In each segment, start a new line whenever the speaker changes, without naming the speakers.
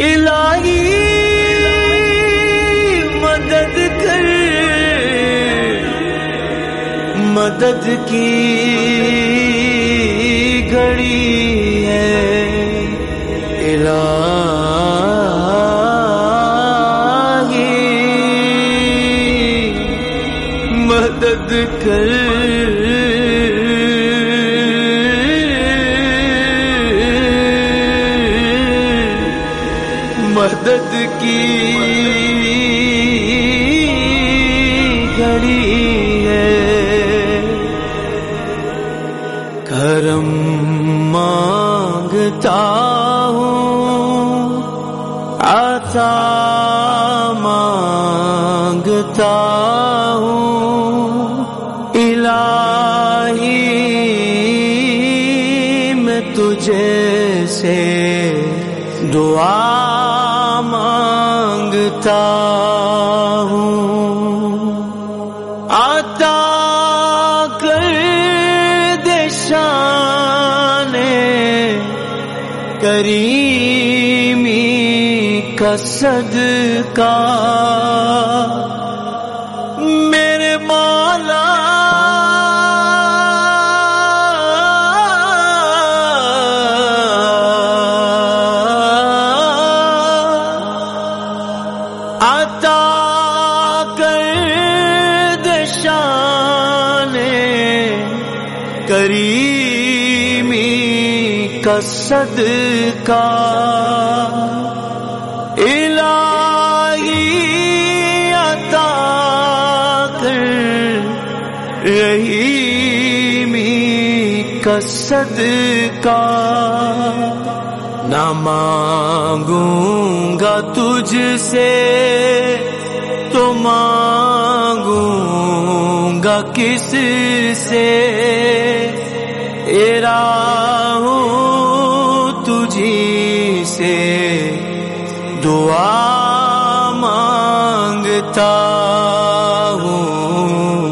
الہی مدد کر۔ مدد کی گھڑی ہے۔ الہی مدد کر۔ مدد کی گھڑی ہے۔ کرم مانگتا ہوں آتا مانگتا ہوں۔ الہی میں تجھے سے دعا مانگتا ہوں۔ آتا کر دشان کریمی کا صدقہ۔ صدقہ۔ الہی عطا کر۔ رحیمی کا صدقہ۔ نہ مانگوں گا تجھ سے، تو مانگوں گا کس سے؟ ایرا ہوں سے دعا مانگتا ہوں،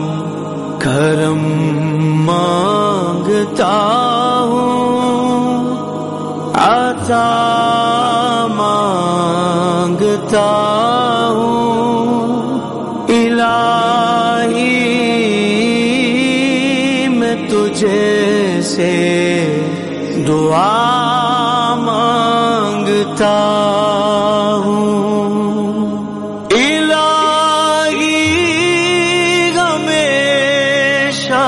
کرم مانگتا ہوں آتا مانگتا ہوں۔ الہی میں تجھے سے مانگتا ہوں۔ الہی ہمیشہ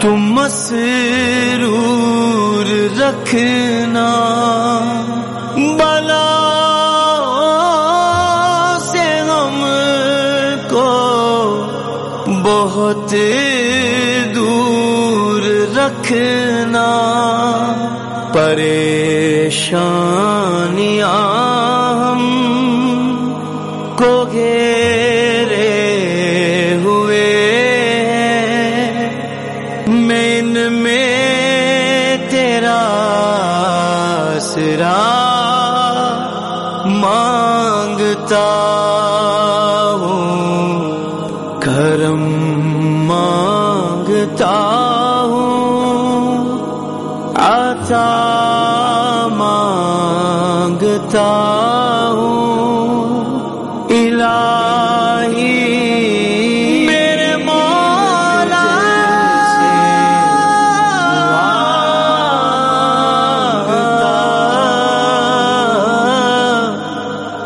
تم مسرور رکھنا۔ بلا سے ہم کو بہت دور رکھنا۔ پریشانیاں ہم کو گھیرے ہوئے ہیں۔ میں ان میں تیرا سرا مانگتا مانگتا ہوں۔ الہی میرے مولا۔ سے مانگتا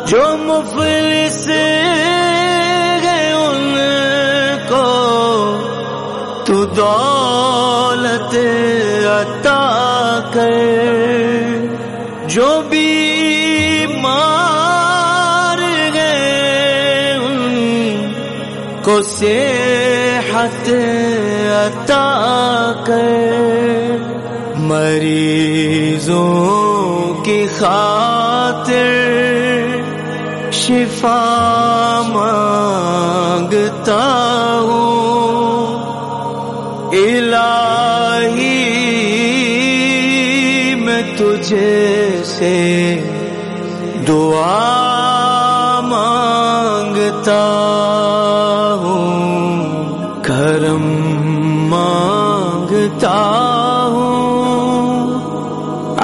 جو مفلس گئے ان کو تو دولت عطا کر۔ جو بھی صحت عطا کر مریضوں کی خاطر شفا مانگتا ہوں۔ الہی میں تجھے سے دعا مانگتا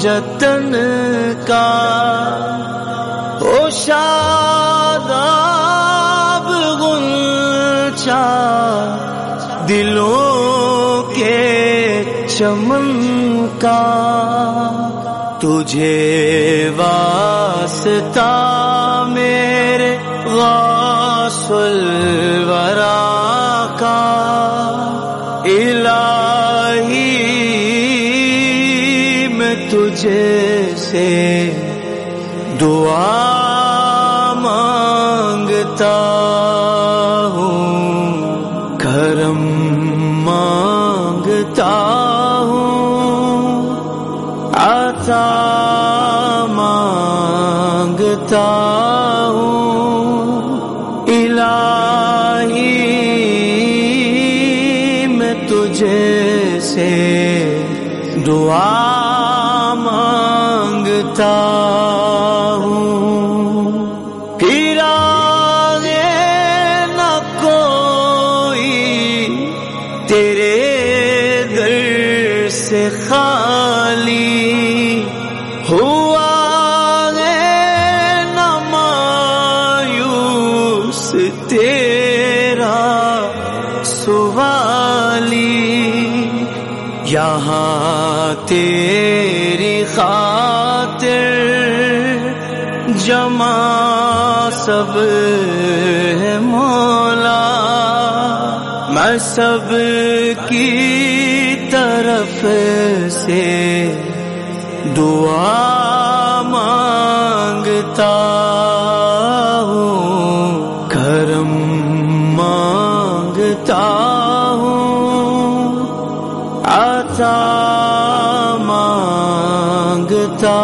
پنجتن کا او شاداب غنچا دلوں کے چمن کا تجھے واسطہ میرے غاص الورا تجھے سے دعا مانگتا ہوں کرم مانگتا ہوں عطا مانگتا مانگتا ہوں پھرا نہ کوئی تیرے در سے خالی ہوا ہے نہ مایوس تیرا سوالی یہاں تیری خاطر جمع سب ہے مولا، میں سب کی طرف سے دعا مانگتا ہوں، کرم مانگتا ہوں، عطا مانگتا